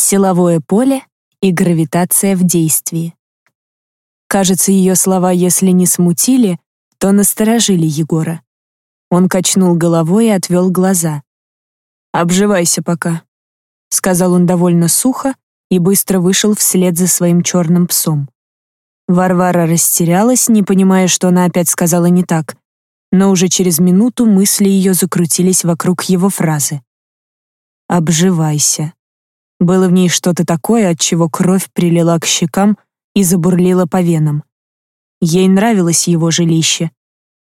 Силовое поле и гравитация в действии. Кажется, ее слова, если не смутили, то насторожили Егора. Он качнул головой и отвел глаза. «Обживайся пока», — сказал он довольно сухо и быстро вышел вслед за своим черным псом. Варвара растерялась, не понимая, что она опять сказала не так, но уже через минуту мысли ее закрутились вокруг его фразы. «Обживайся». Было в ней что-то такое, от чего кровь прилила к щекам и забурлила по венам. Ей нравилось его жилище.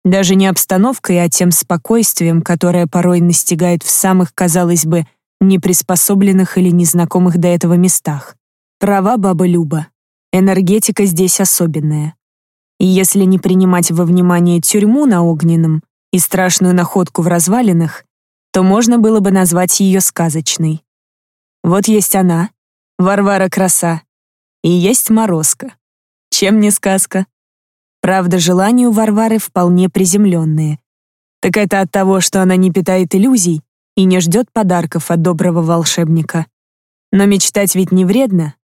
Даже не обстановкой, а тем спокойствием, которое порой настигает в самых, казалось бы, неприспособленных или незнакомых до этого местах. Права баба Люба. Энергетика здесь особенная. И если не принимать во внимание тюрьму на Огненном и страшную находку в развалинах, то можно было бы назвать ее сказочной. Вот есть она, Варвара Краса, и есть Морозко. Чем не сказка? Правда, желания у Варвары вполне приземленные. Так это от того, что она не питает иллюзий и не ждет подарков от доброго волшебника. Но мечтать ведь не вредно.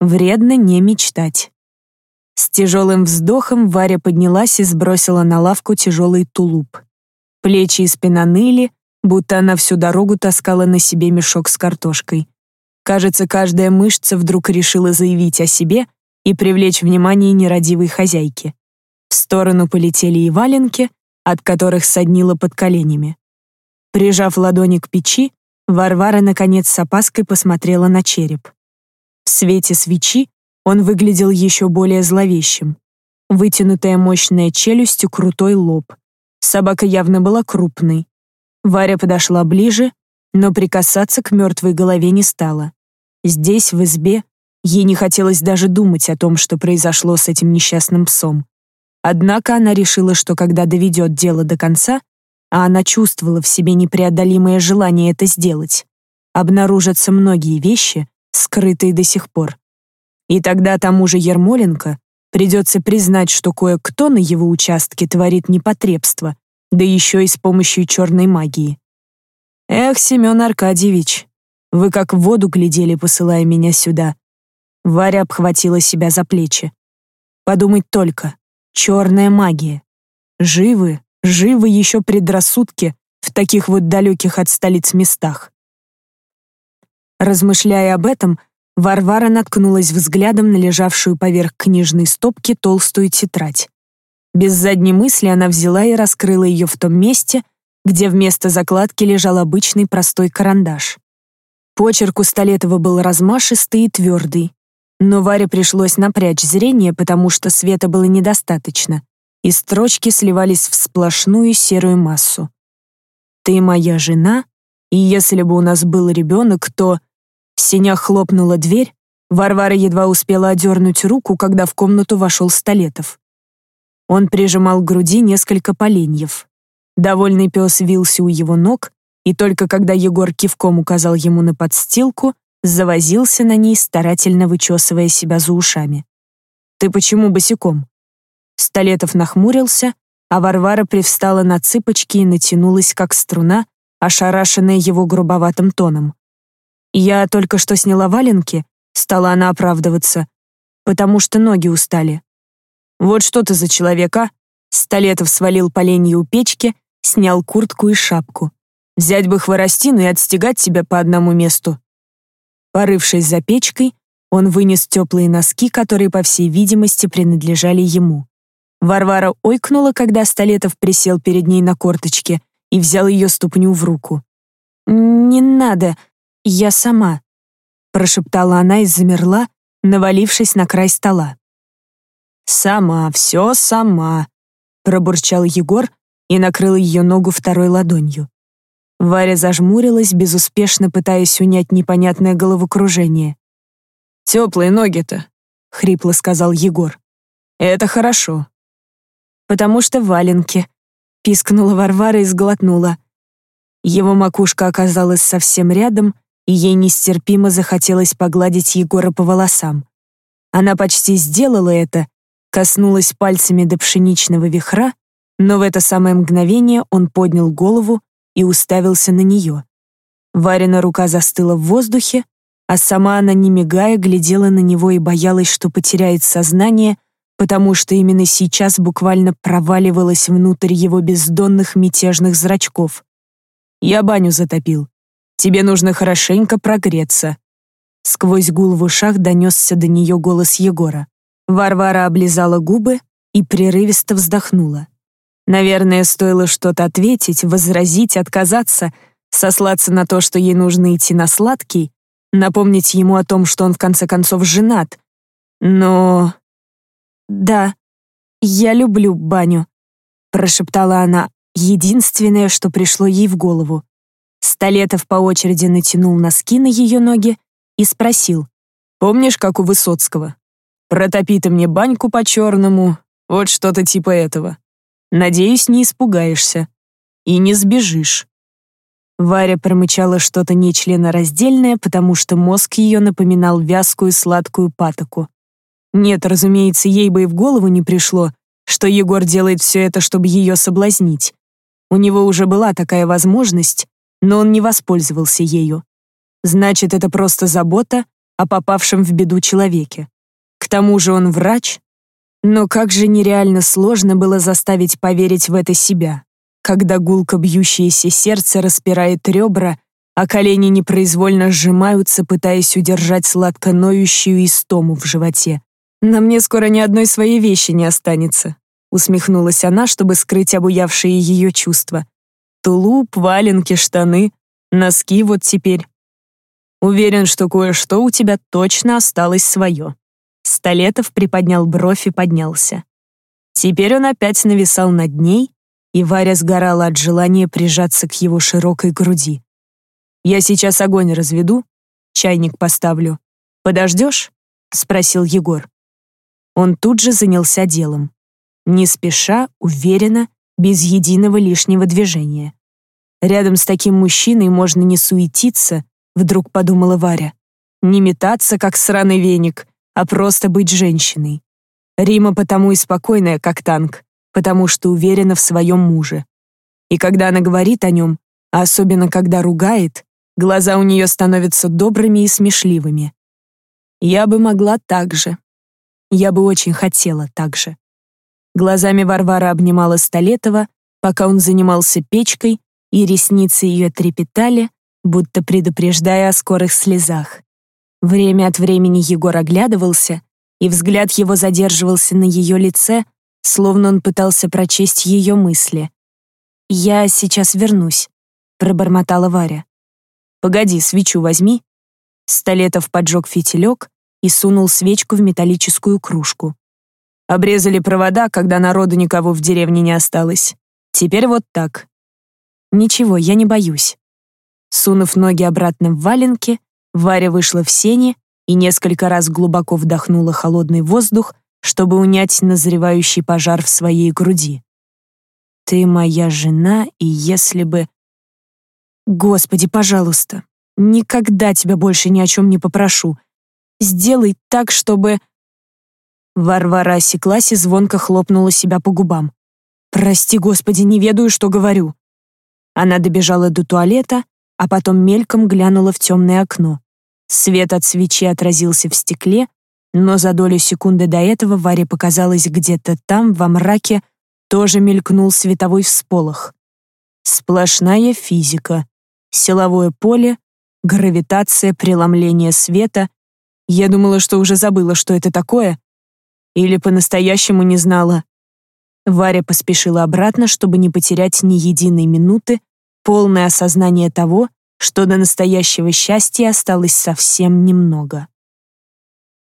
Вредно не мечтать. С тяжелым вздохом Варя поднялась и сбросила на лавку тяжелый тулуп. Плечи и спина ныли, будто она всю дорогу таскала на себе мешок с картошкой. Кажется, каждая мышца вдруг решила заявить о себе и привлечь внимание нерадивой хозяйки. В сторону полетели и валенки, от которых соднило под коленями. Прижав ладони к печи, Варвара, наконец, с опаской посмотрела на череп. В свете свечи он выглядел еще более зловещим. Вытянутая мощная челюсть и крутой лоб. Собака явно была крупной. Варя подошла ближе, но прикасаться к мертвой голове не стала. Здесь, в избе, ей не хотелось даже думать о том, что произошло с этим несчастным псом. Однако она решила, что когда доведет дело до конца, а она чувствовала в себе непреодолимое желание это сделать, обнаружатся многие вещи, скрытые до сих пор. И тогда тому же Ермоленко придется признать, что кое-кто на его участке творит непотребство, да еще и с помощью черной магии. Эх, Семен Аркадьевич, вы как в воду глядели, посылая меня сюда. Варя обхватила себя за плечи. Подумать только, черная магия. Живы, живы еще предрассудки в таких вот далеких от столиц местах. Размышляя об этом, Варвара наткнулась взглядом на лежавшую поверх книжной стопки толстую тетрадь. Без задней мысли она взяла и раскрыла ее в том месте, где вместо закладки лежал обычный простой карандаш. Почерк у Столетова был размашистый и твердый, но Варе пришлось напрячь зрение, потому что света было недостаточно, и строчки сливались в сплошную серую массу. «Ты моя жена, и если бы у нас был ребенок, то...» В сенях хлопнула дверь, Варвара едва успела одернуть руку, когда в комнату вошел Столетов. Он прижимал к груди несколько поленьев. Довольный пес вился у его ног, и только когда Егор кивком указал ему на подстилку, завозился на ней, старательно вычесывая себя за ушами. «Ты почему босиком?» Столетов нахмурился, а Варвара привстала на цыпочки и натянулась, как струна, ошарашенная его грубоватым тоном. «Я только что сняла валенки», — стала она оправдываться, «потому что ноги устали». «Вот что ты за человека?» Столетов свалил поленье у печки, снял куртку и шапку. «Взять бы хворостину и отстегать себя по одному месту». Порывшись за печкой, он вынес теплые носки, которые, по всей видимости, принадлежали ему. Варвара ойкнула, когда Столетов присел перед ней на корточке и взял ее ступню в руку. «Не надо, я сама», — прошептала она и замерла, навалившись на край стола. «Сама, все сама», — пробурчал Егор и накрыл ее ногу второй ладонью. Варя зажмурилась, безуспешно пытаясь унять непонятное головокружение. «Теплые ноги-то», — хрипло сказал Егор. «Это хорошо». «Потому что валенки», — пискнула Варвара и сглотнула. Его макушка оказалась совсем рядом, и ей нестерпимо захотелось погладить Егора по волосам. Она почти сделала это, коснулась пальцами до пшеничного вихра, но в это самое мгновение он поднял голову и уставился на нее. Варина рука застыла в воздухе, а сама она, не мигая, глядела на него и боялась, что потеряет сознание, потому что именно сейчас буквально проваливалась внутрь его бездонных мятежных зрачков. «Я баню затопил. Тебе нужно хорошенько прогреться». Сквозь гул в ушах донесся до нее голос Егора. Варвара облизала губы и прерывисто вздохнула. Наверное, стоило что-то ответить, возразить, отказаться, сослаться на то, что ей нужно идти на сладкий, напомнить ему о том, что он в конце концов женат. Но... «Да, я люблю баню», — прошептала она, единственное, что пришло ей в голову. Столетов по очереди натянул носки на ее ноги и спросил. «Помнишь, как у Высоцкого? Протопи ты мне баньку по-черному, вот что-то типа этого. Надеюсь, не испугаешься. И не сбежишь». Варя промычала что-то нечленораздельное, потому что мозг ее напоминал вязкую сладкую патоку. Нет, разумеется, ей бы и в голову не пришло, что Егор делает все это, чтобы ее соблазнить. У него уже была такая возможность, но он не воспользовался ею. Значит, это просто забота о попавшем в беду человеке. К тому же он врач. Но как же нереально сложно было заставить поверить в это себя когда гулко бьющееся сердце распирает ребра, а колени непроизвольно сжимаются, пытаясь удержать сладко ноющую истому в животе. «На мне скоро ни одной своей вещи не останется», усмехнулась она, чтобы скрыть обуявшие ее чувства. «Тулуп, валенки, штаны, носки вот теперь. Уверен, что кое-что у тебя точно осталось свое». Столетов приподнял бровь и поднялся. Теперь он опять нависал над ней, и Варя сгорала от желания прижаться к его широкой груди. «Я сейчас огонь разведу, чайник поставлю. Подождешь?» — спросил Егор. Он тут же занялся делом. Не спеша, уверенно, без единого лишнего движения. Рядом с таким мужчиной можно не суетиться, вдруг подумала Варя. Не метаться, как сраный веник, а просто быть женщиной. Рима потому и спокойная, как танк потому что уверена в своем муже. И когда она говорит о нем, а особенно когда ругает, глаза у нее становятся добрыми и смешливыми. Я бы могла так же. Я бы очень хотела так же. Глазами Варвара обнимала Столетова, пока он занимался печкой, и ресницы ее трепетали, будто предупреждая о скорых слезах. Время от времени Егор оглядывался, и взгляд его задерживался на ее лице, словно он пытался прочесть ее мысли. «Я сейчас вернусь», — пробормотала Варя. «Погоди, свечу возьми». Столетов поджег фитилек и сунул свечку в металлическую кружку. Обрезали провода, когда народу никого в деревне не осталось. Теперь вот так. Ничего, я не боюсь. Сунув ноги обратно в валенки, Варя вышла в сени и несколько раз глубоко вдохнула холодный воздух, чтобы унять назревающий пожар в своей груди. «Ты моя жена, и если бы...» «Господи, пожалуйста, никогда тебя больше ни о чем не попрошу. Сделай так, чтобы...» Варвара осеклась и звонко хлопнула себя по губам. «Прости, Господи, не ведаю, что говорю». Она добежала до туалета, а потом мельком глянула в темное окно. Свет от свечи отразился в стекле, но за долю секунды до этого Варе показалось где-то там, во мраке, тоже мелькнул световой всполох. Сплошная физика, силовое поле, гравитация, преломление света. Я думала, что уже забыла, что это такое. Или по-настоящему не знала. Варя поспешила обратно, чтобы не потерять ни единой минуты, полное осознание того, что до настоящего счастья осталось совсем немного.